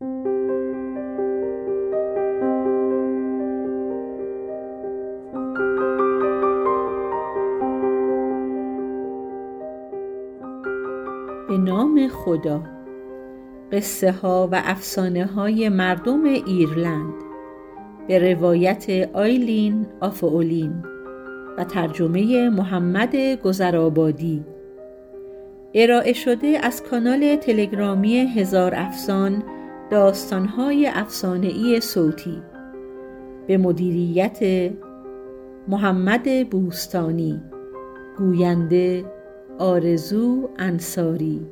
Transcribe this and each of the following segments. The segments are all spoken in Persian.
به نام خدا. قصه ها و افسانه های مردم ایرلند. به روایت آیلین آفاولین و ترجمه محمد گذرآبادی. ارائه شده از کانال تلگرامی هزار افسان داستانهای افسانهای صوتی. به مدیریت محمد بوستانی. گوینده آرزو انصاری.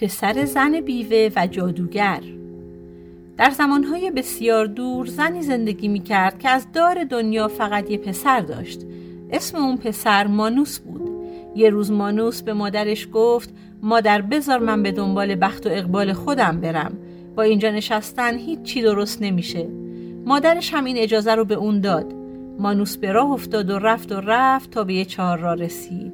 پسر زن بیوه و جادوگر. در زمانهای بسیار دور زنی زندگی می کرد که از دار دنیا فقط یه پسر داشت. اسم اون پسر مانوس بود. یه روز مانوس به مادرش گفت مادر بذار من به دنبال بخت و اقبال خودم برم. با اینجا نشستن هیچ چی درست نمیشه. مادرش هم این اجازه رو به اون داد. مانوس به راه افتاد و رفت و رفت تا به یه چهار را رسید.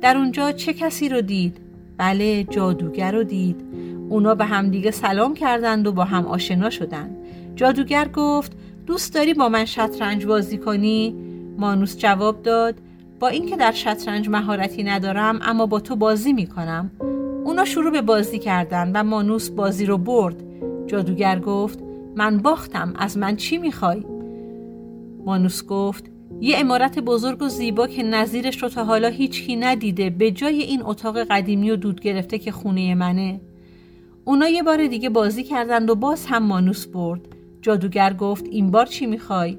در اونجا چه کسی رو دید؟ بله جادوگر رو دید. اونا به همدیگه سلام کردند و با هم آشنا شدند. جادوگر گفت دوست داری با من شطرنج بازی کنی؟ مانوس جواب داد با اینکه در شطرنج مهارتی ندارم اما با تو بازی می‌کنم. اونا شروع به بازی کردند و مانوس بازی رو برد. جادوگر گفت من باختم از من چی می‌خوای؟ مانوس گفت یه امارت بزرگ و زیبا که نظیرش رو تا حالا هیچکی ندیده به جای این اتاق قدیمی و دود گرفته که خونه منه. اونا یه بار دیگه بازی کردند و باز هم مانوس برد. جادوگر گفت این بار چی می‌خوای؟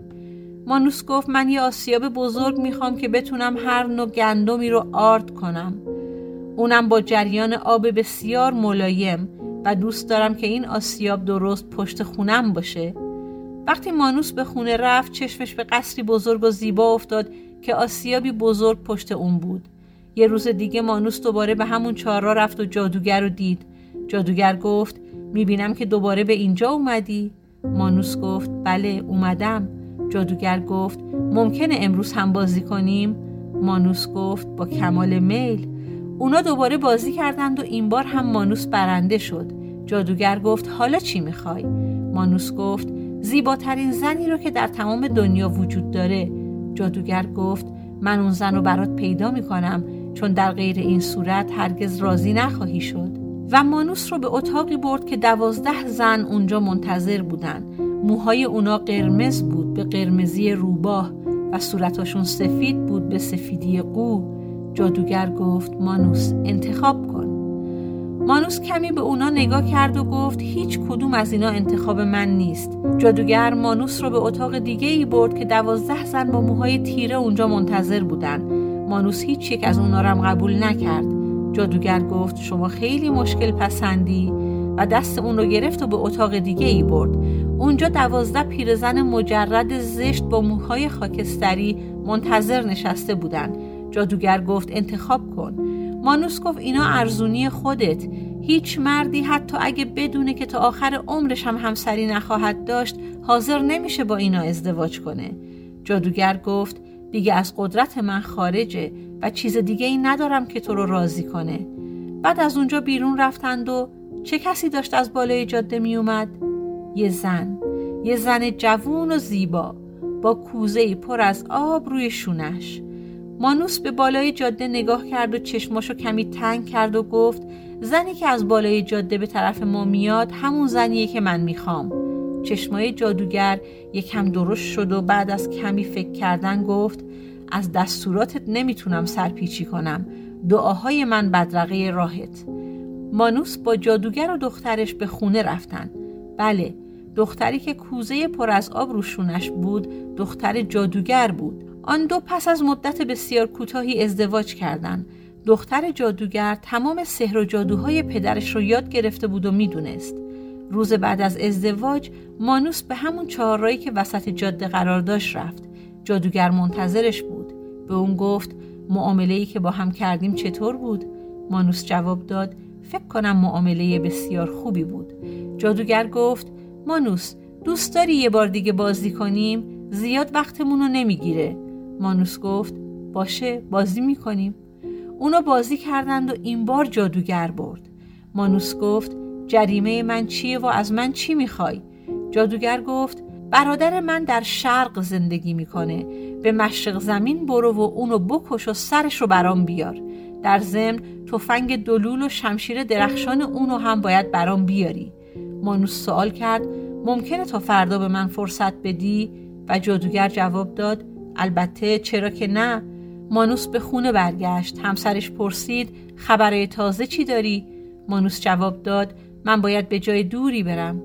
مانوس گفت من یه آسیاب بزرگ می‌خوام که بتونم هر نوع گندمی رو آرد کنم. اونم با جریان آب بسیار ملایم و دوست دارم که این آسیاب درست پشت خونم باشه. وقتی مانوس به خونه رفت چشمش به قصری بزرگ و زیبا افتاد که آسیابی بزرگ پشت اون بود. یه روز دیگه مانوس دوباره به همون چهارراه رفت و جادوگر رو دید. جادوگر گفت می‌بینم که دوباره به اینجا اومدی. مانوس گفت بله اومدم. جادوگر گفت ممکنه امروز هم بازی کنیم؟ مانوس گفت با کمال میل. اونا دوباره بازی کردند و این بار هم مانوس برنده شد. جادوگر گفت حالا چی می‌خوای؟ مانوس گفت زیباترین زنی رو که در تمام دنیا وجود داره. جادوگر گفت من اون زن رو برات پیدا می‌کنم چون در غیر این صورت هرگز راضی نخواهی شد. و مانوس رو به اتاقی برد که دوازده زن اونجا منتظر بودن. موهای اونا قرمز بود به قرمزی روباه و صورتاشون سفید بود به سفیدی قو جادوگر گفت مانوس انتخاب کن. مانوس کمی به اونا نگاه کرد و گفت هیچ کدوم از اینا انتخاب من نیست. جادوگر مانوس رو به اتاق دیگه ای برد که دوازده زن با موهای تیره اونجا منتظر بودن. مانوس هیچ یک از اونا رو قبول نکرد. جادوگر گفت شما خیلی مشکل پسندی. و دست اون رو گرفت و به اتاق دیگه ای برد. اونجا دوازده پیرزن مجرد زشت با موهای خاکستری منتظر نشسته بودن. جادوگر گفت انتخاب کن. مانوس گفت اینا ارزونی خودت. هیچ مردی حتی اگه بدونه که تا آخر عمرش هم همسری نخواهد داشت حاضر نمیشه با اینا ازدواج کنه. جادوگر گفت دیگه از قدرت من خارجه و چیز دیگه ای ندارم که تو رو راضی کنه. بعد از اونجا بیرون رفتند و چه کسی داشت از بالای جاده می اومد؟ یه زن. یه زن جوون و زیبا با کوزه پر از آب روی شونش. مانوس به بالای جاده نگاه کرد و چشماشو کمی تنگ کرد و گفت زنی که از بالای جاده به طرف ما میاد همون زنیه که من می‌خوام. چشمای جادوگر یکم درشت شد و بعد از کمی فکر کردن گفت از دستوراتت نمی‌تونم سرپیچی کنم. دعاهای من بدرقه راهت. مانوس با جادوگر و دخترش به خونه رفتن. بله دختری که کوزه پر از آب روشونش بود دختر جادوگر بود. آن دو پس از مدت بسیار کوتاهی ازدواج کردند. دختر جادوگر تمام سحر و جادوهای پدرش رو یاد گرفته بود و می‌دونست. روز بعد از ازدواج مانوس به همون چهاررایی که وسط جاده قرار داشت رفت. جادوگر منتظرش بود. به اون گفت معامله که با هم کردیم چطور بود؟ مانوس جواب داد فکر کنم معامله بسیار خوبی بود. جادوگر گفت مانوس دوست داری یه بار دیگه بازی کنیم؟ زیاد وقتمون رو نمی‌گیره. مانوس گفت باشه بازی می‌کنیم. اونا بازی کردند و این بار جادوگر برد. مانوس گفت جریمه من چیه و از من چی می‌خوای؟ جادوگر گفت برادر من در شرق زندگی می‌کنه. به مشرق زمین برو و اونو بکش و سرش رو برام بیار. در ضمن تفنگ دلول و شمشیر درخشان اونو هم باید برام بیاری. مانوس سوال کرد ممکنه تا فردا به من فرصت بدی؟ و جادوگر جواب داد البته چرا که نه. مانوس به خونه برگشت. همسرش پرسید خبرهای تازه چی داری؟ مانوس جواب داد من باید به جای دوری برم.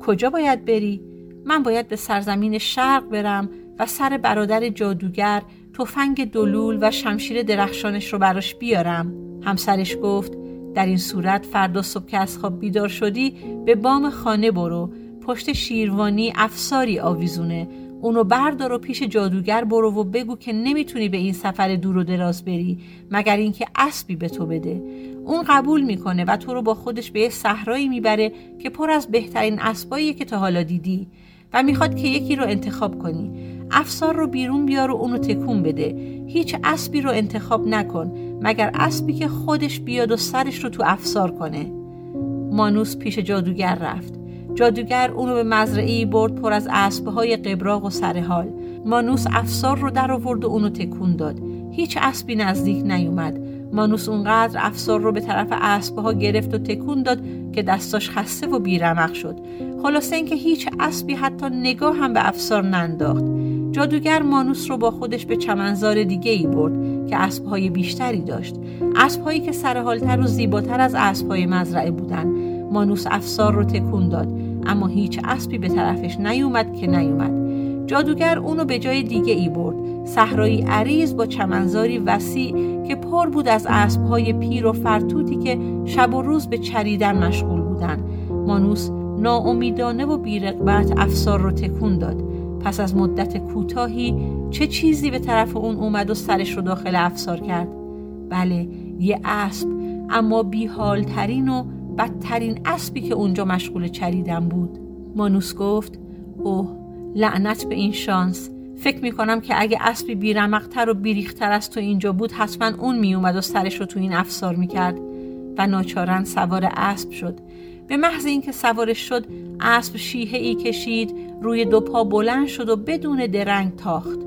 کجا باید بری؟ من باید به سرزمین شرق برم و سر برادر جادوگر تفنگ دلول و شمشیر درخشانش رو براش بیارم. همسرش گفت در این صورت فردا صبح که از خواب بیدار شدی به بام خانه برو. پشت شیروانی افساری آویزونه. اونو بردار و پیش جادوگر برو و بگو که نمی‌تونی به این سفر دور و دراز بری مگر اینکه اسبی به تو بده. اون قبول می‌کنه و تو رو با خودش به یه صحرایی می‌بره که پر از بهترین اسبایی که تا حالا دیدی و می‌خواد که یکی رو انتخاب کنی. افسار رو بیرون بیار و اونو تکون بده. هیچ اسبی رو انتخاب نکن مگر اسبی که خودش بیاد و سرش رو تو افسار کنه. مانوس پیش جادوگر رفت. جادوگر اونو به مزرعی برد پر از اسبهای قبراق و سرحال مانوس افسار رو در آورد و اونو تکون داد. هیچ اسبی نزدیک نیومد. مانوس اونقدر افسار رو به طرف اسبها گرفت و تکون داد که دستاش خسته و بیرمق شد. خلاصه اینکه هیچ اسبی حتی نگاه هم به افسار ننداخت. جادوگر مانوس رو با خودش به چمنزار دیگه ای برد که اسبهای بیشتری داشت. اسبهایی که سرحالتر و زیباتر از اسبهای مزرعه بودن. مانوس افسار رو تکون داد. اما هیچ اسبی به طرفش نیومد که نیومد. جادوگر اونو به جای دیگه ای برد. صحرایی عریض با چمنزاری وسیع که پر بود از اسبهای پیر و فرتوتی که شب و روز به چریدن مشغول بودن. مانوس ناامیدانه و بیرقبت افسار رو تکون داد. پس از مدت کوتاهی چه چیزی به طرف اون اومد و سرش رو داخل افسار کرد؟ بله یه اسب اما بیحالترین و بدترین اسبی که اونجا مشغول چریدن بود. مانوس گفت اوه لعنت به این شانس. فکر می‌کنم که اگه اسبی بیرمقتر و بیریختر از تو اینجا بود حتما اون میومد و سرش رو تو این افسار می‌کرد. و ناچارن سوار اسب شد. به محض اینکه سوارش شد اسب شیهه ای کشید روی دو پا بلند شد و بدون درنگ تاخت.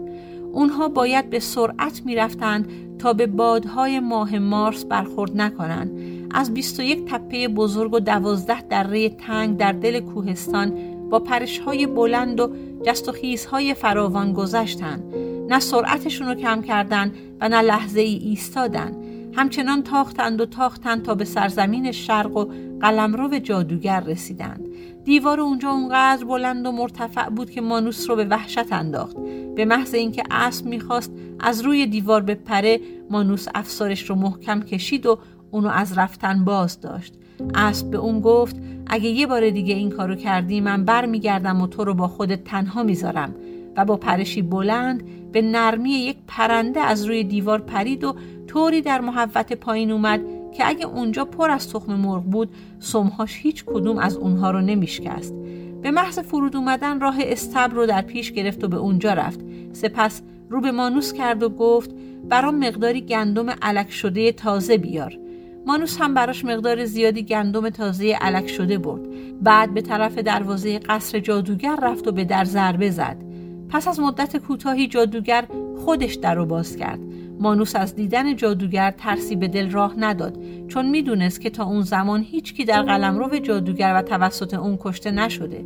اونها باید به سرعت می‌رفتند تا به بادهای ماه مارس برخورد نکنند. از 21 تپه بزرگ و دوازده دره تنگ در دل کوهستان با پرشهای بلند و جست و خیزهای فراوان گذشتند. نه سرعتشون رو کم کردند و نه لحظه ای ایستادن. همچنان تاختند و تاختند تا به سرزمین شرق و قلمرو جادوگر رسیدند. دیوار اونجا اونقدر بلند و مرتفع بود که مانوس رو به وحشت انداخت. به محض اینکه اسب می‌خواست از روی دیوار به پره مانوس افسارش رو محکم کشید و اونو از رفتن باز داشت. اسب به اون گفت اگه یه بار دیگه این کارو کردی من بر میگردم و تو رو با خودت تنها می‌ذارم. و با پرشی بلند به نرمی یک پرنده از روی دیوار پرید و طوری در محوت پایین اومد که اگه اونجا پر از تخم مرغ بود سمهاش هیچ کدوم از اونها رو نمیشکست. به محض فرود اومدن راه استبر رو در پیش گرفت و به اونجا رفت. سپس رو به مانوس کرد و گفت برام مقداری گندم علک شده تازه بیار. مانوس هم براش مقدار زیادی گندم تازه علک شده برد. بعد به طرف دروازه قصر جادوگر رفت و به در ضربه زد. پس از مدت کوتاهی جادوگر خودش در رو باز کرد. مانوس از دیدن جادوگر ترسی به دل راه نداد چون می‌دونست که تا اون زمان هیچکی در قلمرو جادوگر و توسط اون کشته نشده.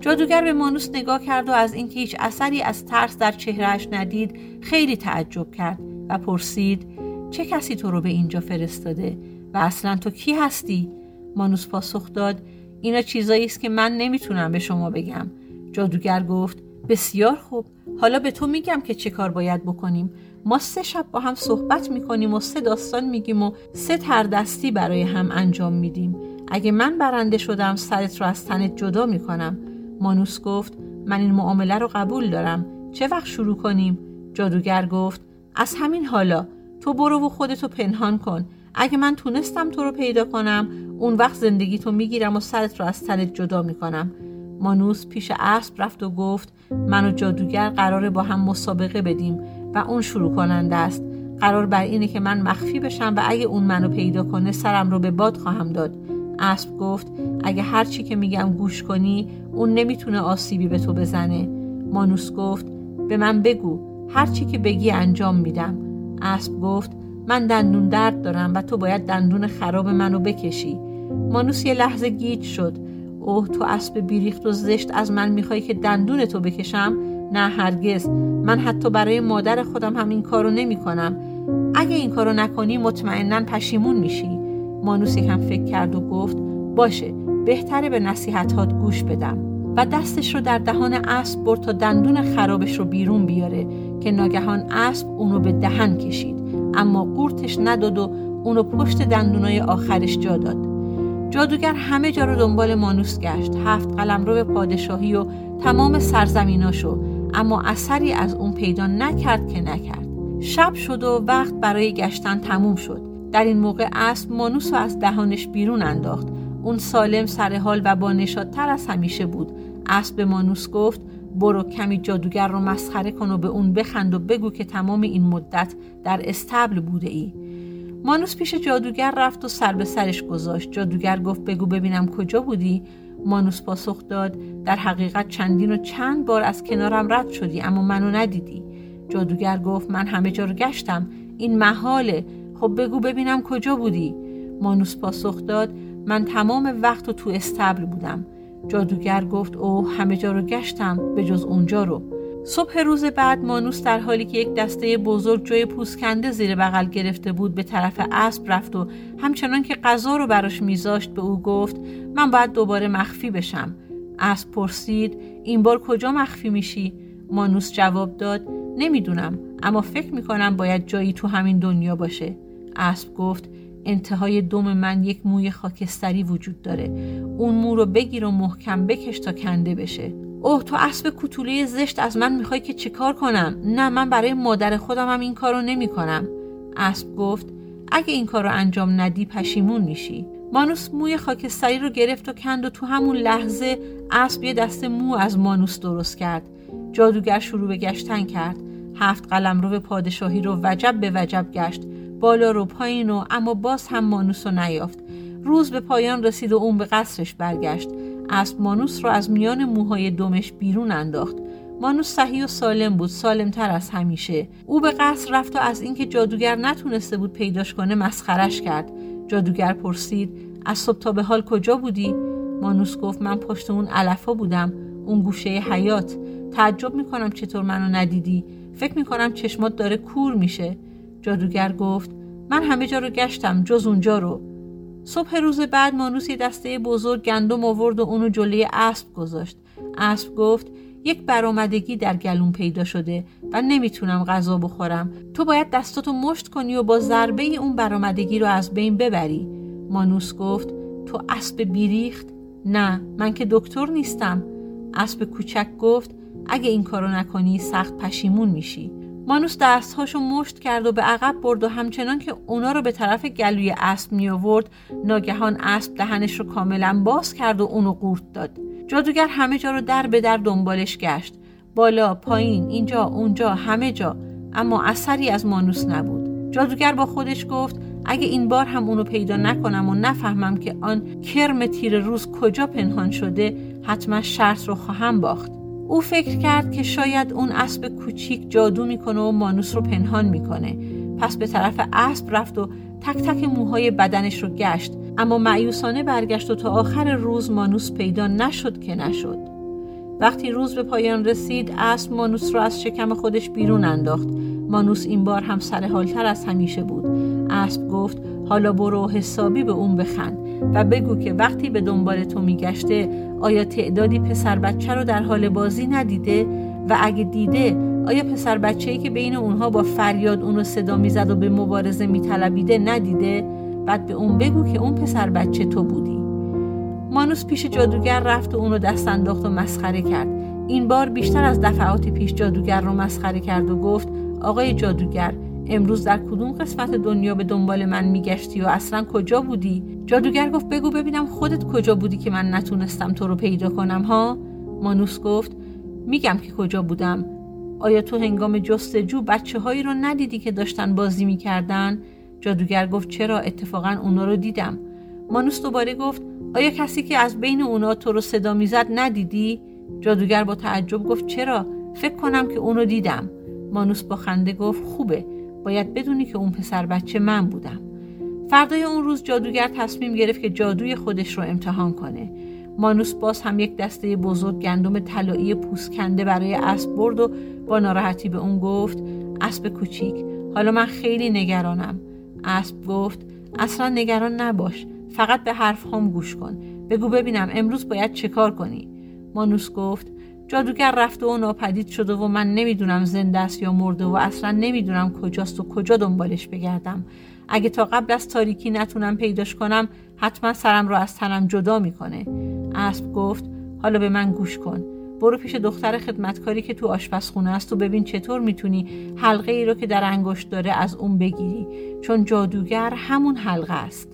جادوگر به مانوس نگاه کرد و از اینکه هیچ اثری از ترس در چهرهش ندید خیلی تعجب کرد و پرسید چه کسی تو رو به اینجا فرستاده؟ و اصلا تو کی هستی؟ مانوس پاسخ داد اینا چیزایی است که من نمی‌تونم به شما بگم. جادوگر گفت بسیار خوب. حالا به تو میگم که چه کار باید بکنیم. ما سه شب با هم صحبت می‌کنیم و سه داستان میگیم و سه تردستی برای هم انجام میدیم. اگه من برنده شدم سرت رو از تنت جدا می‌کنم. مانوس گفت من این معامله رو قبول دارم. چه وقت شروع کنیم؟ جادوگر گفت از همین حالا. تو برو و خودتو پنهان کن. اگه من تونستم تو رو پیدا کنم اون وقت زندگی تو می‌گیرم و سرت رو از تنت جدا می‌کنم. مانوس پیش اسب رفت و گفت من و جادوگر قراره با هم مسابقه بدیم. و اون شروع کننده است. قرار بر اینه که من مخفی بشم و اگه اون منو پیدا کنه سرم رو به باد خواهم داد. اسب گفت اگه هر چی که میگم گوش کنی اون نمی‌تونه آسیبی به تو بزنه. مانوس گفت به من بگو هر چی که بگی انجام میدم. اسب گفت من دندون درد دارم و تو باید دندون خراب منو بکشی. مانوس یه لحظه گیج شد. اوه تو اسب بیریخت و زشت از من می‌خوای که دندون تو بکشم؟ نه هرگز. من حتی برای مادر خودم هم این کارو نمی کنم اگه این کارو نکنی مطمئنا پشیمون میشی. مانوس یکم فکر کرد و گفت باشه بهتره به نصیحتات گوش بدم. و دستش رو در دهان اسب برد تا دندون خرابش رو بیرون بیاره که ناگهان اسب اونو به دهن کشید. اما قورتش نداد و اونو پشت دندونای آخرش جا داد. جادوگر همه جا رو دنبال مانوس گشت. هفت قلم رو به پادشاهی و تمام سرزمیناشو. اما اثری از اون پیدا نکرد که نکرد. شب شد و وقت برای گشتن تموم شد. در این موقع اسب مانوس رو از دهانش بیرون انداخت. اون سالم سر حال و با نشادتر از همیشه بود. اسب به مانوس گفت برو کمی جادوگر رو مسخره کن و به اون بخند و بگو که تمام این مدت در استبل بوده ای. مانوس پیش جادوگر رفت و سر به سرش گذاشت. جادوگر گفت بگو ببینم کجا بودی. مانوس پاسخ داد در حقیقت چندین و چند بار از کنارم رد شدی اما منو ندیدی. جادوگر گفت من همه جا رو گشتم. این محاله. خب بگو ببینم کجا بودی. مانوس پاسخ داد من تمام وقت و تو استبل بودم. جادوگر گفت او همه جا رو گشتم به جز اونجا رو. صبح روز بعد مانوس در حالی که یک دسته بزرگ جای پوسکنده زیر بغل گرفته بود به طرف اسب رفت و همچنان که غذا رو براش میذاشت به او گفت من باید دوباره مخفی بشم. اسب پرسید این بار کجا مخفی میشی؟ مانوس جواب داد نمی‌دونم اما فکر می‌کنم باید جایی تو همین دنیا باشه. اسب گفت انتهای دم من یک موی خاکستری وجود داره. اون مو رو بگیر و محکم بکش تا کنده بشه. اوه تو اسب کوتوله زشت از من می‌خوای که چیکار کنم؟ نه من برای مادر خودم هم این کارو نمی‌کنم. اسب گفت اگه این کار رو انجام ندی پشیمون میشی. مانوس موی خاکستری رو گرفت و کند و تو همون لحظه اسب یه دست مو از مانوس درست کرد. جادوگر شروع به گشتن کرد. هفت قلم رو به پادشاهی رو وجب به وجب گشت. بالا رو پایین و اما باز هم مانوس رو نیافت. روز به پایان رسید و اون به قصرش برگشت. اسب مانوس رو از میان موهای دمش بیرون انداخت. مانوس صحیح و سالم بود سالمتر از همیشه. او به قصر رفت و از اینکه جادوگر نتونسته بود پیداش کنه مسخرش کرد. جادوگر پرسید از صبح تا به حال کجا بودی؟ مانوس گفت من پشت اون علفا بودم اون گوشه حیات. تعجب می‌کنم چطور منو ندیدی. فکر می‌کنم چشمات داره کور میشه. جادوگر گفت من همه جا رو گشتم جز اونجا رو. صبح روز بعد مانوس یه دسته بزرگ گندم آورد و اونو جلوی اسب گذاشت. اسب گفت یک برآمدگی در گلوم پیدا شده و نمی‌تونم غذا بخورم. تو باید دستاتو مشت کنی و با ضربه اون برآمدگی رو از بین ببری. مانوس گفت تو اسب بیریخت؟ نه من که دکتر نیستم. اسب کوچک گفت اگه این کارو نکنی سخت پشیمون میشی. مانوس دستهاشو مشت کرد و به عقب برد و همچنان که اونا رو به طرف گلوی اسب می آورد ناگهان اسب دهنش رو کاملا باز کرد و اونو قورت داد. جادوگر همه جا رو در به در دنبالش گشت. بالا پایین اینجا اونجا همه جا. اما اثری از مانوس نبود. جادوگر با خودش گفت اگه این بار هم اونو پیدا نکنم و نفهمم که آن کرم تیر روز کجا پنهان شده حتما شرط رو خواهم باخت. او فکر کرد که شاید اون اسب کوچیک جادو می‌کنه و مانوس رو پنهان می‌کنه. پس به طرف اسب رفت و تک تک موهای بدنش رو گشت. اما معیوسانه برگشت و تا آخر روز مانوس پیدا نشد که نشد. وقتی روز به پایان رسید اسب مانوس رو از شکم خودش بیرون انداخت. مانوس این بار هم سر حالتر از همیشه بود. اسب گفت حالا برو حسابی به اون بخند. و بگو که وقتی به دنبال تو میگشته آیا تعدادی پسر بچه رو در حال بازی ندیده؟ و اگه دیده آیا پسر بچه ای که بین اونها با فریاد اونو صدا می‌زد و به مبارزه میطلبیده ندیده؟ بعد به اون بگو که اون پسر بچه تو بودی. مانوس پیش جادوگر رفت و اونو دست انداخت و مسخره کرد. این بار بیشتر از دفعات پیش جادوگر رو مسخره کرد و گفت آقای جادوگر امروز در کدوم قسمت دنیا به دنبال من میگشتی و اصلا کجا بودی؟ جادوگر گفت بگو ببینم خودت کجا بودی که من نتونستم تو رو پیدا کنم ها؟ مانوس گفت میگم که کجا بودم آیا تو هنگام جستجو بچه هایی رو ندیدی که داشتن بازی می‌کردن؟ جادوگر گفت چرا اتفاقا اونا رو دیدم مانوس دوباره گفت آیا کسی که از بین اونا تو رو صدا می‌زد ندیدی؟ جادوگر با تعجب گفت چرا؟ فکر کنم که اونو دیدم مانوس با خنده گفت خوبه باید بدونی که اون پسر بچه من بودم. فردای اون روز جادوگر تصمیم گرفت که جادوی خودش رو امتحان کنه. مانوس باز هم یک دسته بزرگ گندم طلایی پوست کنده برای اسب برد و با ناراحتی به اون گفت اسب کوچیک حالا من خیلی نگرانم. اسب گفت اصلا نگران نباش فقط به حرف هم گوش کن. بگو ببینم امروز باید چه کار کنی؟ مانوس گفت جادوگر رفته و ناپدید شده و من نمی‌دونم زنده است یا مرده و اصلا نمی‌دونم کجاست و کجا دنبالش بگردم. اگه تا قبل از تاریکی نتونم پیداش کنم حتما سرم رو از تنم جدا می‌کنه. اسب گفت حالا به من گوش کن. برو پیش دختر خدمتکاری که تو آشپزخونه است و ببین چطور می‌تونی حلقه ای رو که در انگشت داره از اون بگیری. چون جادوگر همون حلقه است.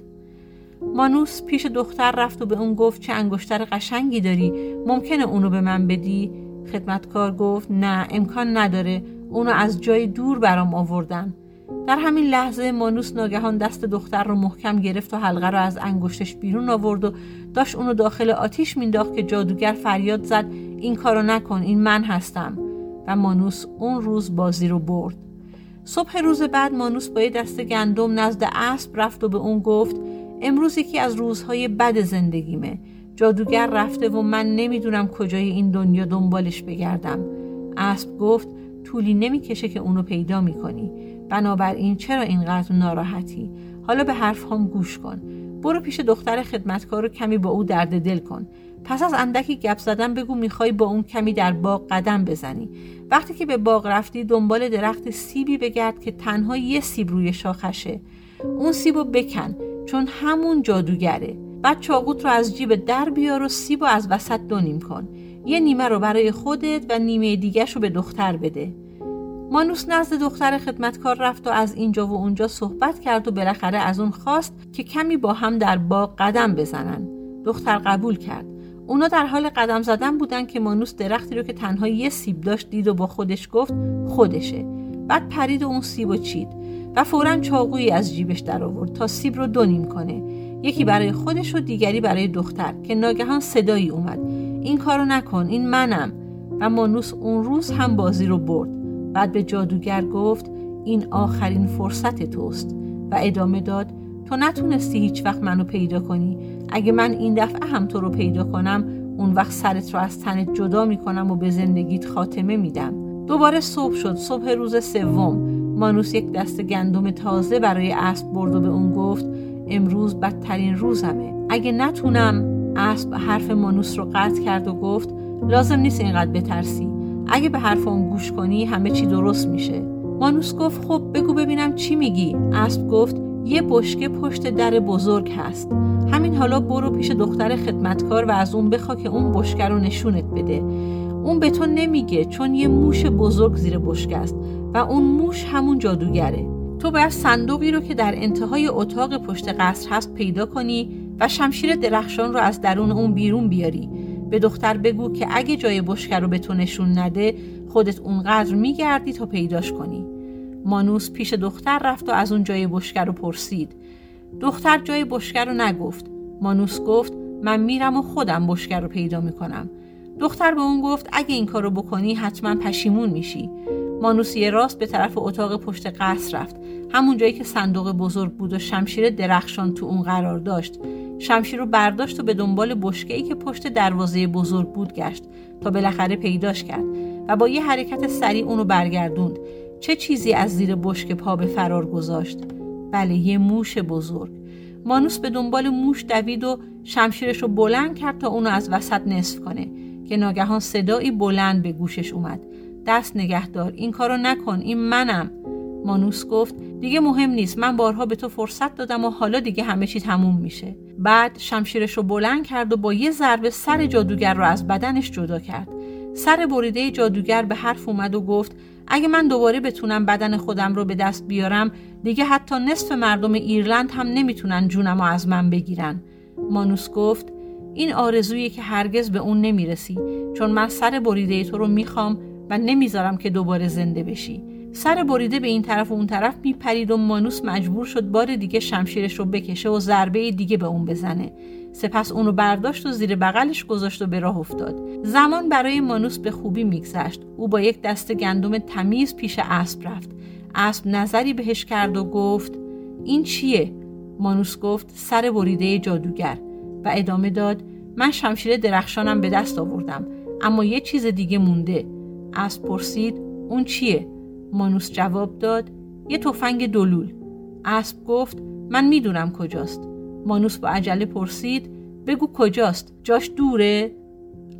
مانوس پیش دختر رفت و به اون گفت چه انگشتر قشنگی داری. ممکنه اونو به من بدی؟ خدمتکار گفت نه امکان نداره. اونو از جای دور برام آوردن. در همین لحظه مانوس ناگهان دست دختر رو محکم گرفت و حلقه رو از انگشتش بیرون آورد و داشت اونو داخل آتیش مینداخت که جادوگر فریاد زد این کارو نکن این من هستم. و مانوس اون روز بازی رو برد. صبح روز بعد مانوس با یه دست گندم نزد اسب رفت و به اون گفت امروز یکی از روزهای بد زندگیمه. جادوگر رفته و من نمی‌دونم کجای این دنیا دنبالش بگردم. اسب گفت طولی نمی‌کشه که اونو پیدا می‌کنی. بنابراین چرا اینقدر ناراحتی؟ حالا به حرف هم گوش کن. برو پیش دختر خدمتکار رو کمی با او درد دل کن. پس از اندکی گپ زدن بگو می‌خوای با اون کمی در باغ قدم بزنی. وقتی که به باغ رفتی دنبال درخت سیبی بگرد که تنها یه سیب روی شاخشه. اون سیبو بکن. چون همون جادوگره. بعد چاقوت رو از جیب در بیار و سیب از وسط دونیم کن. یه نیمه رو برای خودت و نیمه دیگهش رو به دختر بده. مانوس نزد دختر خدمتکار رفت و از اینجا و اونجا صحبت کرد و بالاخره از اون خواست که کمی با هم در باغ قدم بزنن. دختر قبول کرد. اونا در حال قدم زدن بودن که مانوس درختی رو که تنها یه سیب داشت دید و با خودش گفت خودشه. بعد پرید و اون سیب و چید. و فورا چاقویی از جیبش در آورد تا سیب رو دونیم کنه. یکی برای خودش و دیگری برای دختر که ناگهان صدایی اومد. این کارو نکن این منم. و مانوس اون روز هم بازی رو برد. بعد به جادوگر گفت این آخرین فرصت توست. و ادامه داد تو نتونستی هیچ وقت منو پیدا کنی. اگه من این دفعه هم تو رو پیدا کنم اون وقت سرت رو از تنت جدا می‌کنم و به زندگیت خاتمه میدم. دوباره صبح شد صبح روز سوم. مانوس یک دست گندم تازه برای اسب برد و به اون گفت امروز بدترین روزمه. اگه نتونم اسب حرف مانوس رو قطع کرد و گفت لازم نیست اینقدر بترسی. اگه به حرف اون گوش کنی همه چی درست میشه. مانوس گفت خب بگو ببینم چی میگی. اسب گفت یه بشکه پشت در بزرگ هست. همین حالا برو پیش دختر خدمتکار و از اون بخوا که اون بشکه رو نشونت بده. اون به تو نمیگه چون یه موش بزرگ زیر بشکه است و اون موش همون جادوگره. تو باید صندوقی رو که در انتهای اتاق پشت قصر هست پیدا کنی و شمشیر درخشان رو از درون اون بیرون بیاری. به دختر بگو که اگه جای بشکه رو به تو نشون نده خودت اونقدر میگردی تا پیداش کنی. مانوس پیش دختر رفت و از اون جای بشکه رو پرسید. دختر جای بشکه رو نگفت. مانوس گفت من میرم و خودم بشکه رو پیدا می‌کنم. دختر به اون گفت اگه این کارو بکنی حتما پشیمون میشی. مانوسی راست به طرف اتاق پشت قصر رفت. همون جایی که صندوق بزرگ بود و شمشیر درخشان تو اون قرار داشت. شمشیر رو برداشت و به دنبال بشکه ای که پشت دروازه بزرگ بود گشت. تا بالاخره پیداش کرد و با یه حرکت سریع اونو برگردوند. چه چیزی از زیر بشکه پا به فرار گذاشت؟ بله یه موش بزرگ. مانوس به دنبال موش دوید و شمشیرش رو بلند کرد تا اونو از وسط نصف کنه. که ناگهان صدایی بلند به گوشش اومد. دست نگهدار این کارو نکن. این منم. مانوس گفت دیگه مهم نیست. من بارها به تو فرصت دادم و حالا دیگه همه چی تموم میشه. بعد شمشیرش رو بلند کرد و با یه ضربه سر جادوگر رو از بدنش جدا کرد. سر بریده جادوگر به حرف اومد و گفت اگه من دوباره بتونم بدن خودم رو به دست بیارم دیگه حتی نصف مردم ایرلند هم نمی‌تونن جونم رو از من بگیرن. مانوس گفت این آرزویی که هرگز به اون نمی‌رسی چون من سر بریده تو رو می‌خوام و نمی‌ذارم که دوباره زنده بشی. سر بریده به این طرف و اون طرف میپرید و مانوس مجبور شد بار دیگه شمشیرش رو بکشه و ضربه دیگه به اون بزنه. سپس اونو برداشت و زیر بغلش گذاشت و به راه افتاد. زمان برای مانوس به خوبی میگذشت. او با یک دست گندم تمیز پیش اسب رفت. اسب نظری بهش کرد و گفت این چیه؟ مانوس گفت سر بریده جادوگر. و ادامه داد من شمشیر درخشانم به دست آوردم اما یه چیز دیگه مونده. اسب پرسید اون چیه؟ مانوس جواب داد یه تفنگ دلول. اسب گفت من می‌دونم کجاست. مانوس با عجله پرسید بگو کجاست؟ جاش دوره؟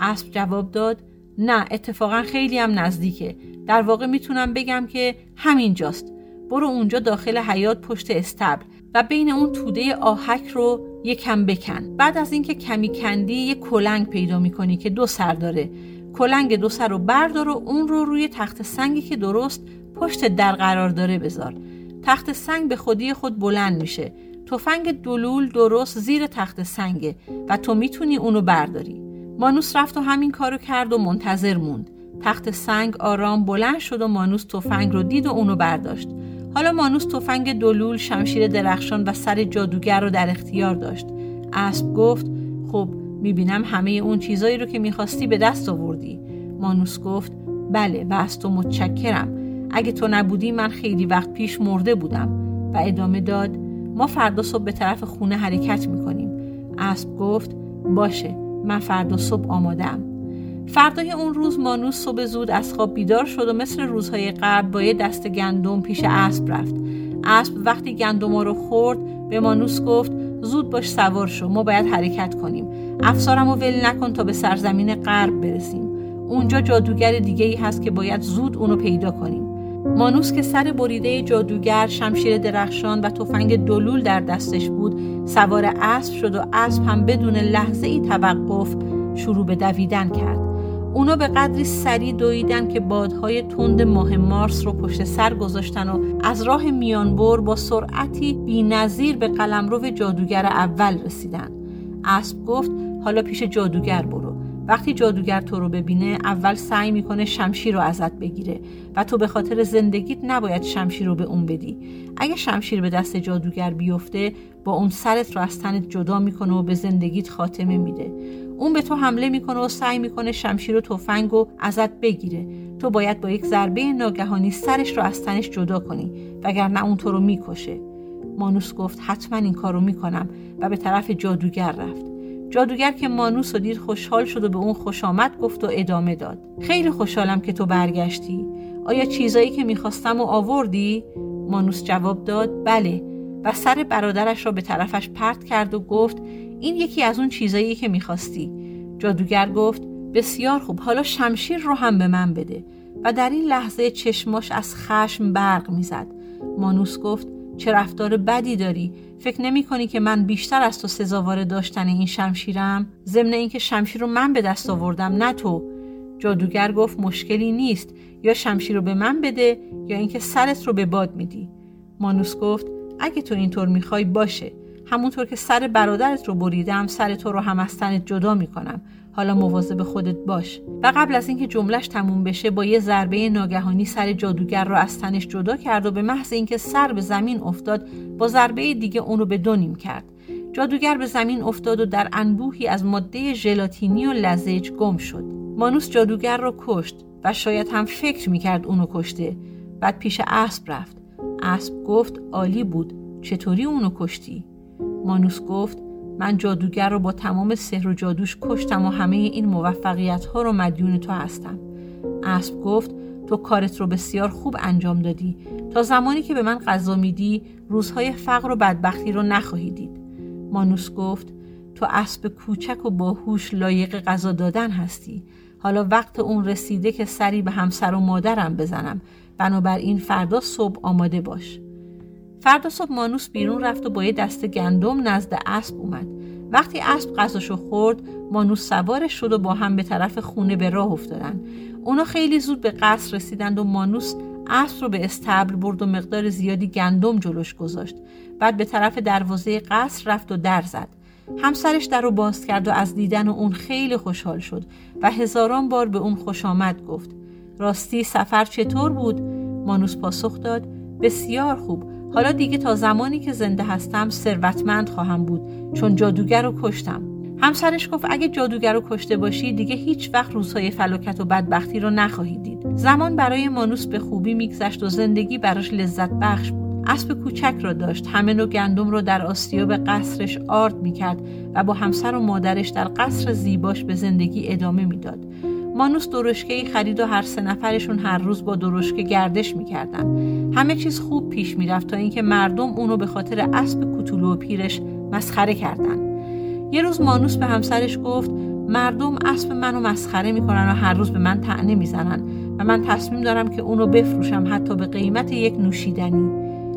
اسب جواب داد نه اتفاقا خیلی هم نزدیکه. در واقع می‌تونم بگم که همین جاست برو اونجا داخل حیات پشت استبل. و بین اون توده آهک رو یکم بکن. بعد از اینکه کمی کندی یه کلنگ پیدا می‌کنی که دو سر داره. کلنگ دو سر رو بردار و اون رو روی تخت سنگی که درست پشت در قرار داره بذار. تخت سنگ به خودی خود بلند میشه. تفنگ دلول درست زیر تخت سنگه و تو می‌تونی اونو برداری. مانوس رفت و همین کارو کرد و منتظر موند. تخت سنگ آرام بلند شد و مانوس تفنگ رو دید و اونو برداشت. حالا مانوس تفنگ دلول شمشیر درخشان و سر جادوگر رو در اختیار داشت. اسب گفت خب می‌بینم همه اون چیزایی رو که می‌خواستی به دست آوردی. مانوس گفت بله و از تو متشکرم. اگه تو نبودی من خیلی وقت پیش مرده بودم. و ادامه داد ما فردا صبح به طرف خونه حرکت می‌کنیم. اسب گفت باشه من فردا صبح آمادم فردای اون روز مانوس صبح زود از خواب بیدار شد و مثل روزهای قبل با یه دست گندم پیش اسب رفت. اسب وقتی گندم رو خورد به مانوس گفت زود باش سوار شو ما باید حرکت کنیم. افسارم رو ول نکن تا به سرزمین غرب برسیم. اونجا جادوگر دیگه ای هست که باید زود اونو پیدا کنیم. مانوس که سر بریده جادوگر شمشیر درخشان و تفنگ دلول در دستش بود سوار اسب شد و اسب هم بدون لحظه ای توقف شروع به دویدن کرد. اونا به قدری سریع دویدن که بادهای تند ماه مارس رو پشت سر گذاشتن و از راه میانبر با سرعتی بینظیر به قلمرو جادوگر اول رسیدن. اسب گفت حالا پیش جادوگر برو. وقتی جادوگر تو رو ببینه اول سعی می‌کنه شمشیر رو ازت بگیره و تو به خاطر زندگیت نباید شمشیر رو به اون بدی. اگه شمشیر به دست جادوگر بیفته با اون سرت رو از تنت جدا می‌کنه و به زندگیت خاتمه میده. اون به تو حمله می‌کنه و سعی می‌کنه شمشیر و تفنگ رو ازت بگیره. تو باید با یک ضربه ناگهانی سرش رو از تنش جدا کنی وگرنه اون تو رو می‌کشه. مانوس گفت حتما این کار رو می‌کنم و به طرف جادوگر رفت. جادوگر که مانوس و دید خوشحال شد و به اون خوش آمد گفت و ادامه داد. خیلی خوشحالم که تو برگشتی. آیا چیزایی که می‌خواستم و آوردی؟ مانوس جواب داد بله. و سر برادرش را به طرفش پرت کرد و گفت این یکی از اون چیزایی که می‌خواستی. جادوگر گفت بسیار خوب حالا شمشیر رو هم به من بده. و در این لحظه چشماش از خشم برق می‌زد. مانوس گفت چه رفتار بدی داری. فکر نمی کنی که من بیشتر از تو سزاوار داشتن این شمشیرم؟ ضمن اینکه شمشیر رو من به دست آوردم نه تو. جادوگر گفت مشکلی نیست. یا شمشیر رو به من بده یا اینکه سرت رو به باد میدی. مانوس گفت اگه تو اینطور می‌خوای باشه. همونطور که سر برادرت رو بریدم سر تو رو هم از تنت جدا می‌کنم. حالا مواظب خودت باش. و قبل از اینکه جملش تموم بشه با یه ضربه ناگهانی سر جادوگر رو از تنش جدا کرد و به محض اینکه سر به زمین افتاد با ضربه دیگه اون رو به دو نیم کرد. جادوگر به زمین افتاد و در انبوهی از ماده ژلاتینی و لزج گم شد. مانوس جادوگر رو کشت و شاید هم فکر می‌کرد اونو کشته. بعد پیش اسب رفت. اسب گفت عالی بود. چطوری اونو کشتی؟ مانوس گفت من جادوگر رو با تمام سحر و جادوش کشتم و همه این موفقیت ها رو مدیون تو هستم. اسب گفت تو کارت رو بسیار خوب انجام دادی. تا زمانی که به من غذا میدی روزهای فقر و بدبختی رو نخواهی دید. مانوس گفت تو اسب کوچک و باهوش لایق غذا دادن هستی. حالا وقت اون رسیده که سری به همسر و مادرم بزنم. بنابراین فردا صبح آماده باش. فردا صبح مانوس بیرون رفت و با یه دست گندم نزد اسب اومد. وقتی اسب غذاشو خورد مانوس سوارش شد و با هم به طرف خونه به راه افتادن. اونا خیلی زود به قصر رسیدند و مانوس اسب رو به استبل برد و مقدار زیادی گندم جلوش گذاشت. بعد به طرف دروازه قصر رفت و در زد. همسرش در رو باز کرد و از دیدن اون خیلی خوشحال شد و هزاران بار به اون خوش آمد گفت. راستی سفر چطور بود؟ مانوس پاسخ داد. بسیار خوب. حالا دیگه تا زمانی که زنده هستم ثروتمند خواهم بود چون جادوگر رو کشتم. همسرش گفت اگه جادوگر رو کشته باشی دیگه هیچ وقت روزهای فلاکت و بدبختی رو نخواهی دید. زمان برای مانوس به خوبی میگذشت و زندگی براش لذت بخش بود. اسب کوچک را داشت همه نوع گندم را در آسیاب قصرش آرد می‌کرد و با همسر و مادرش در قصر زیباش به زندگی ادامه می‌داد. مانوس درشکه خرید و هر سه نفرشون هر روز با درشکه گردش می‌کردن. همه چیز خوب پیش می‌رفت تا اینکه مردم اونو به خاطر اسب کوتولو و پیرش مسخره کردن. یه روز مانوس به همسرش گفت مردم اسب منو مسخره می‌کنن و هر روز به من تعنه می‌زنن و من تصمیم دارم که اونو بفروشم حتی به قیمت یک نوشیدنی.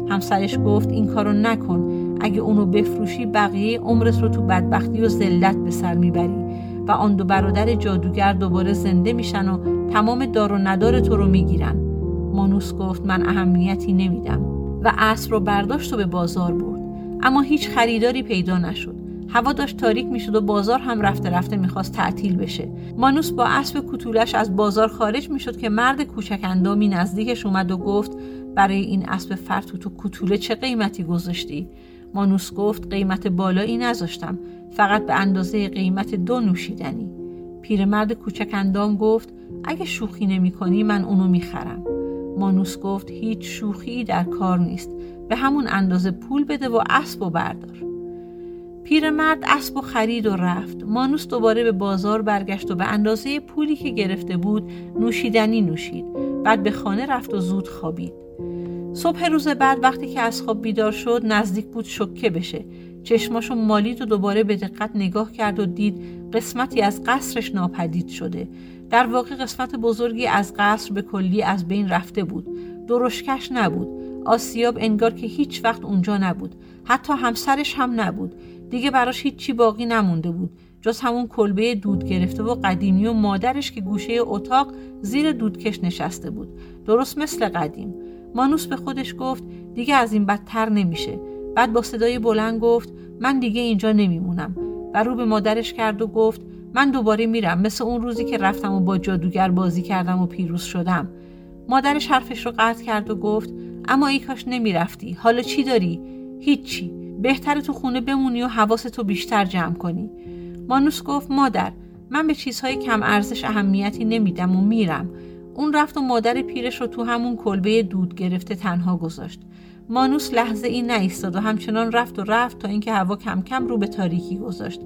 همسرش گفت این کارو نکن. اگه اونو بفروشی بقیه عمرت رو تو بدبختی و ذلت به سر می‌بری. و آن دو برادر جادوگر دوباره زنده میشن و تمام دار و ندار تو رو می‌گیرن. مانوس گفت من اهمیتی نمیدم. و اسب رو برداشت و به بازار برد. اما هیچ خریداری پیدا نشد. هوا داشت تاریک می‌شد و بازار هم رفته رفته می‌خواست تعطیل بشه. مانوس با اسب کوتولش از بازار خارج می‌شد که مرد کوچک اندامی نزدیکش اومد و گفت برای این اسب فرتوت و کوتوله چه قیمتی گذاشتی؟ مانوس گفت قیمت بالایی نذاشتم. فقط به اندازه قیمت دو نوشیدنی. پیرمرد کوچک اندام گفت اگه شوخی نمی کنی من اونو می‌خرم. مانوس گفت هیچ شوخی در کار نیست. به همون اندازه پول بده و اسب و بردار. پیرمرد اسب و خرید و رفت. مانوس دوباره به بازار برگشت و به اندازه پولی که گرفته بود نوشیدنی نوشید. بعد به خانه رفت و زود خوابید. صبح روز بعد وقتی که از خواب بیدار شد نزدیک بود شکه بشه. چشماشو مالید و دوباره به دقت نگاه کرد و دید قسمتی از قصرش ناپدید شده. در واقع قسمت بزرگی از قصر به کلی از بین رفته بود. درشکش نبود. آسیاب انگار که هیچ وقت اونجا نبود. حتی همسرش هم نبود. دیگه براش هیچی باقی نمونده بود. جز همون کلبه دود گرفته و قدیمی و مادرش که گوشه اتاق زیر دودکش نشسته بود. درست مثل قدیم. مانوس به خودش گفت دیگه از این بدتر نمیشه. بعد با صدای بلند گفت من دیگه اینجا نمیمونم. و رو به مادرش کرد و گفت من دوباره میرم. مثل اون روزی که رفتم و با جادوگر بازی کردم و پیروز شدم. مادرش حرفش رو قطع کرد و گفت اما ای کاش نمی‌رفتی. حالا چی داری؟ هیچی. بهتر تو خونه بمونی و حواستو بیشتر جمع کنی. مانوس گفت مادر من به چیزهای کم ارزش اهمیتی نمیدم و میرم. اون رفت و مادر پیرش رو تو همون کلبه دود گرفته تنها گذاشت. مانوس لحظه ای نایستاد و همچنان رفت و رفت تا اینکه هوا کم کم رو به تاریکی گذاشت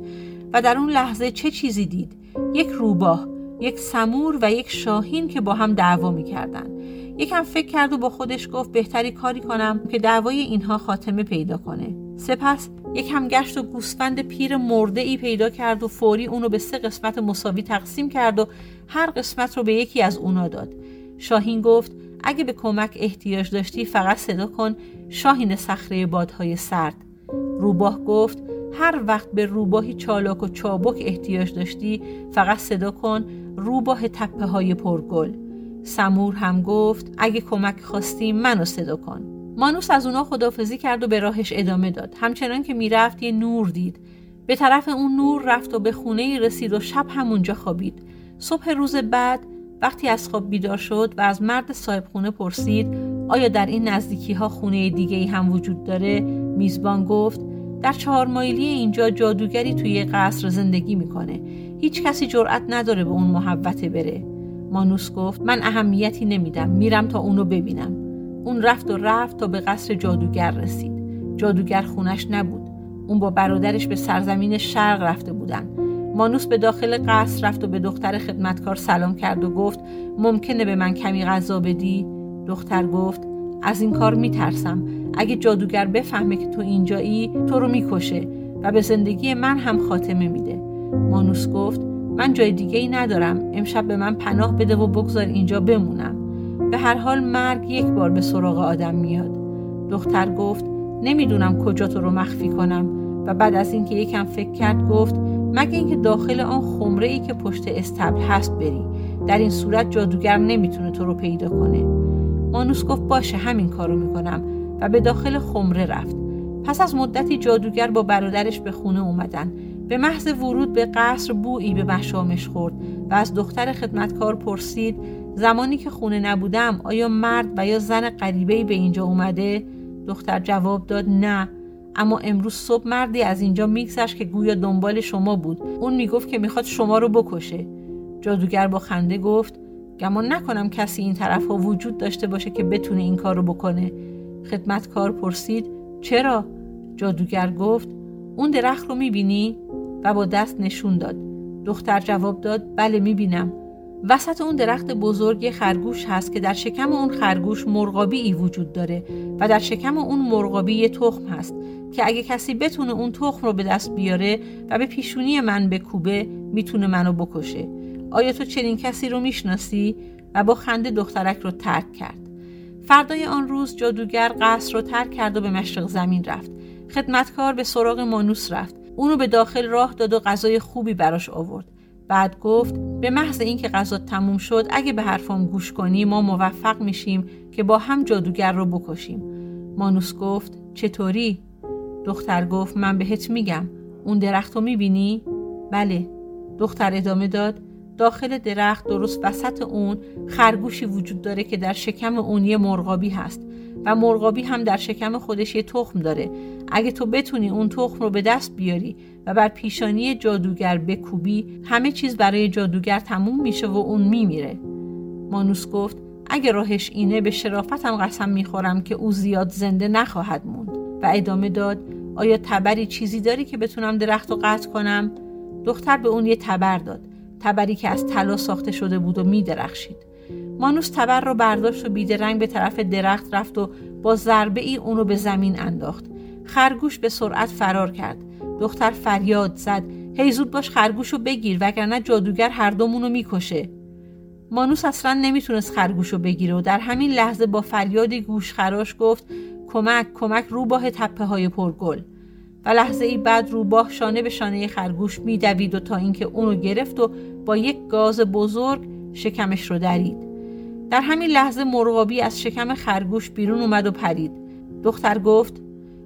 و در اون لحظه چه چیزی دید؟ یک روباه یک سمور و یک شاهین که با هم دعوا می‌کردن. یکم فکر کرد و با خودش گفت بهتری کاری کنم که دعوای اینها خاتمه پیدا کنه. سپس یک هم گشت و گوسفند پیر مرده ای پیدا کرد و فوری اونو به سه قسمت مساوی تقسیم کرد و هر قسمت رو به یکی از اونا داد. شاهین گفت اگه به کمک احتیاج داشتی فقط صدا کن. شاهین صخره بادهای سرد. روباه گفت هر وقت به روباهی چالاک و چابک احتیاج داشتی فقط صدا کن. روباه تپه های پرگل. سمور هم گفت اگه کمک خواستی منو صدا کن. مانوس از اونا خدافزی کرد و به راهش ادامه داد. همچنان که می‌رفت یه نور دید. به طرف اون نور رفت و به خونه رسید و شب همونجا خوابید. صبح روز بعد وقتی از خواب بیدار شد و از مرد صاحب خونه پرسید آیا در این نزدیکی ها خونه دیگه ای هم وجود داره؟ میزبان گفت در چهار مایلی اینجا جادوگری توی قصر زندگی می‌کنه. هیچ کسی جرأت نداره به اون محوته بره. مانوس گفت من اهمیتی نمیدم میرم تا اونو ببینم. اون رفت و رفت تا به قصر جادوگر رسید. جادوگر خونش نبود. اون با برادرش به سرزمین شرق رفته بودن. مانوس به داخل قصر رفت و به دختر خدمتکار سلام کرد و گفت ممکنه به من کمی غذا بدی؟ دختر گفت از این کار میترسم. اگه جادوگر بفهمه که تو اینجایی تو رو می‌کشه و به زندگی من هم خاتمه میده. مانوس گفت من جای دیگه ای ندارم. امشب به من پناه بده و بگذار اینجا بمونم. به هر حال مرگ یک بار به سراغ آدم میاد. دختر گفت نمی‌دونم کجا تو رو مخفی کنم. و بعد از اینکه یکم فکر کرد گفت مگه اینکه داخل آن خمره ای که پشت استبل هست بری. در این صورت جادوگر نمی‌تونه تو رو پیدا کنه. مانوس گفت باشه همین کارو می‌کنم. و به داخل خمره رفت. پس از مدتی جادوگر با برادرش به خونه اومدن. به محض ورود به قصر بویی به مشامش خورد و از دختر خدمتکار پرسید زمانی که خونه نبودم آیا مرد و یا زن غریبه‌ای به اینجا اومده؟ دختر جواب داد نه. اما امروز صبح مردی از اینجا میگذشت که گویا دنبال شما بود. اون می‌گفت که می‌خواد شما رو بکشه. جادوگر با خنده گفت گمان نکنم کسی این طرف ها وجود داشته باشه که بتونه این کار رو بکنه خدمتکار پرسید چرا؟ جادوگر گفت اون درخت رو می‌بینی؟ و با دست نشون داد. دختر جواب داد بله می‌بینم. وسط اون درخت بزرگ خرگوش هست که در شکم اون خرگوش مرغابی ای وجود داره و در شکم اون مرغابی یه تخم هست. که اگه کسی بتونه اون تخم رو به دست بیاره و به پیشونی من بکوبه می‌تونه منو بکشه. آیا تو چنین کسی رو می‌شناسی و با خنده دخترک رو ترک کرد؟ فردای آن روز جادوگر قصر رو ترک کرد و به مشرق زمین رفت. خدمتکار به سراغ مانوس رفت. اونو به داخل راه داد و غذای خوبی براش آورد. بعد گفت به محض اینکه غذا تموم شد اگه به حرفام گوش کنی ما موفق میشیم که با هم جادوگر رو بکشیم. مانوس گفت چطوری؟ دختر گفت من بهت میگم. اون درخت رو می‌بینی؟ بله. دختر ادامه داد داخل درخت درست وسط اون خرگوشی وجود داره که در شکم اون یه مرغابی هست و مرغابی هم در شکم خودش یه تخم داره. اگه تو بتونی اون تخم رو به دست بیاری و بر پیشانی جادوگر بکوبی همه چیز برای جادوگر تموم میشه و اون میمیره. مانوس گفت اگه راهش اینه به شرافتم قسم می‌خورم که او زیاد زنده نخواهد موند. و ادامه داد آیا تبری چیزی داری که بتونم درخت رو قطع کنم؟ دختر به اون یه تبر داد. تبری که از طلا ساخته شده بود و میدرخشید. مانوس تبر رو برداشت و بیدرنگ به طرف درخت رفت و با ضربه ای اونو به زمین انداخت. خرگوش به سرعت فرار کرد. دختر فریاد زد. هی زود باش خرگوش رو بگیر وگرنه جادوگر هر دومونو می‌کشه. مانوس اصلا نمی‌تونست خرگوش رو بگیره و در همین لحظه با فریادی گوشخراش گفت کمک کمک روباه تپه های پرگل. و لحظه ای بعد روباه شانه به شانه خرگوش میدوید و تا اینکه اونو گرفت و با یک گاز بزرگ شکمش رو درید. در همین لحظه مرغابی از شکم خرگوش بیرون اومد و پرید. دختر گفت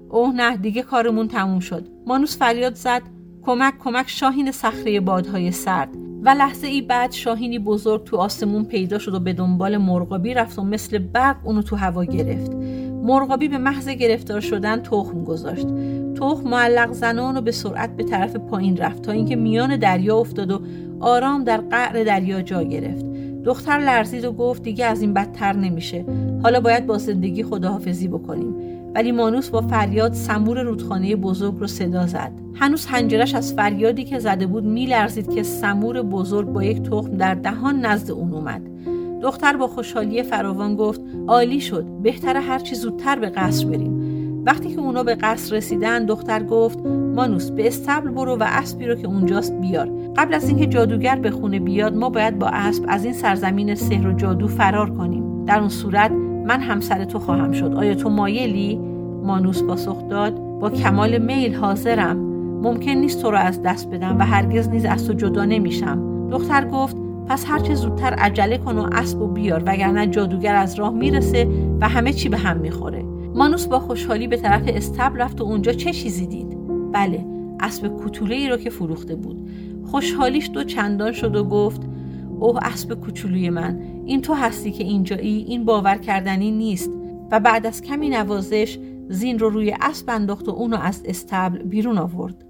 اوه نه دیگه کارمون تموم شد. مانوس فریاد زد کمک کمک شاهین صخره بادهای سرد. و لحظه ای بعد شاهینی بزرگ تو آسمون پیدا شد و به دنبال مرغابی رفت و مثل برق اونو تو هوا گرفت. مرغابی به محض گرفتار شدن تخم گذاشت. تخم معلق زنان و به سرعت به طرف پایین رفت تا اینکه میان دریا افتاد و آرام در قعر دریا جا گرفت. دختر لرزید و گفت دیگه از این بدتر نمیشه. حالا باید با زندگی خداحافظی بکنیم. ولی مانوس با فریاد سمور رودخانه بزرگ رو صدا زد. هنوز هنجرش از فریادی که زده بود میلرزید که سمور بزرگ با یک تخم در دهان نزد اون اومد. دختر با خوشحالی فراوان گفت عالی شد بهتر هرچی زودتر به قصر بریم. وقتی که اونا به قصر رسیدن دختر گفت مانوس به استبل برو و اسبی رو که اونجاست بیار. قبل از اینکه جادوگر به خونه بیاد ما باید با اسب از این سرزمین سحر و جادو فرار کنیم. در اون صورت من همسر تو خواهم شد. آیا تو مایلی؟ مانوس پاسخ داد با کمال میل حاضرم. ممکن نیست تو رو از دست بدم و هرگز نیز از تو جدا نمیشم. دختر گفت پس هرچه زودتر عجله کن و اسب و بیار وگرنه جادوگر از راه می‌رسه و همه چی به هم می‌خوره. مانوس با خوشحالی به طرف استبل رفت و اونجا چه چیزی دید؟ بله اسب کوتوله ای رو که فروخته بود. خوشحالیش دو چندان شد و گفت اوه اسب کوچولوی من این تو هستی که اینجایی این باور کردنی نیست. و بعد از کمی نوازش زین رو روی اسب انداخت و اونو از استبل بیرون آورد.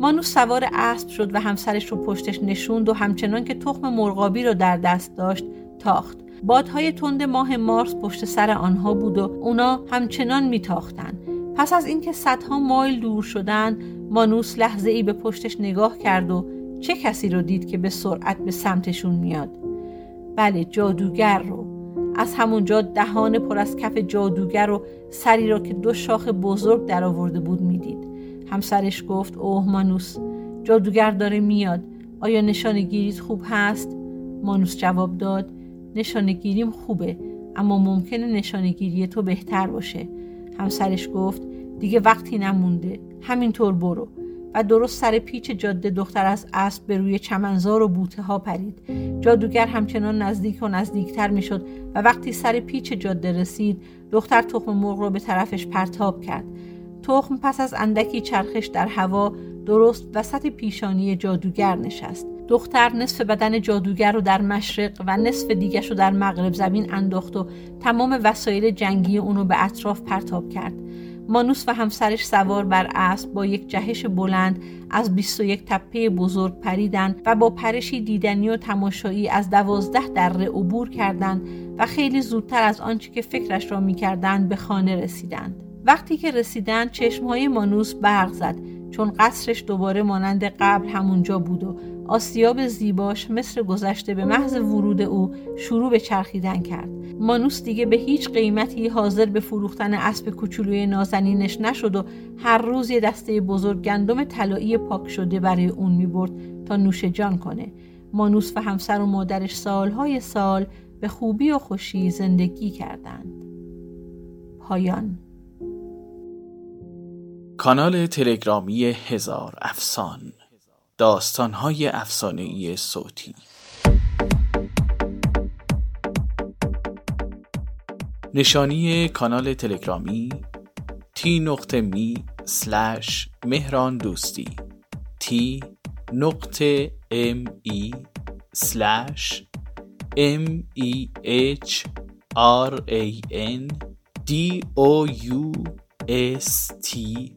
مانوس سوار اسب شد و همسرش رو پشتش نشوند و همچنان که تخم مرغابی رو در دست داشت تاخت. بادهای تند ماه مارس پشت سر آنها بود و اونا همچنان میتاختند. پس از اینکه صدها مایل دور شدن مانوس لحظه ای به پشتش نگاه کرد و چه کسی رو دید که به سرعت به سمتشون میاد؟ بله جادوگر رو. از همونجا دهان پر از کف جادوگر و سری را که دو شاخ بزرگ در آورده بود می‌دید. همسرش گفت اوه مانوس جادوگر داره میاد. آیا نشانگیریت خوب هست؟ مانوس جواب داد نشانگیریم خوبه اما ممکنه نشانگیری تو بهتر باشه. همسرش گفت دیگه وقتی نمونده همینطور برو. و درست سر پیچ جاده دختر از اسب به روی چمنزار و بوته ها پرید. جادوگر همچنان نزدیک و نزدیکتر می‌شد و وقتی سر پیچ جاده رسید دختر تخم مرغ را به طرفش پرتاب کرد. تخم پس از اندکی چرخش در هوا درست وسط پیشانی جادوگر نشست. دختر نصف بدن جادوگر رو در مشرق و نصف دیگش رو در مغرب زمین انداخت و تمام وسایل جنگی اونو به اطراف پرتاب کرد. مانوس و همسرش سوار بر اسب با یک جهش بلند از 21 تپه بزرگ پریدند و با پرشی دیدنی و تماشایی از دوازده دره عبور کردند و خیلی زودتر از آنچه که فکرش را می‌کردند به خانه رسیدند. وقتی که رسیدند چشمهای مانوس برق زد چون قصرش دوباره مانند قبل همونجا بود و آسیاب زیباش مثل گذشته به محض ورود او شروع به چرخیدن کرد. مانوس دیگه به هیچ قیمتی حاضر به فروختن اسب کوچولوی نازنینش نشد و هر روز یه دسته بزرگ گندم طلایی پاک شده برای اون می‌برد تا نوش جان کنه. مانوس و همسر و مادرش سالهای سال به خوبی و خوشی زندگی کردند. پایان کانال تلگرامی هزار افسان داستانهای افسانهای صوتی. نشانی کانال تلگرامی تی نقطه می سلش مهران دوستی تی نقطه ام ای سلش M E H R A N D O U S T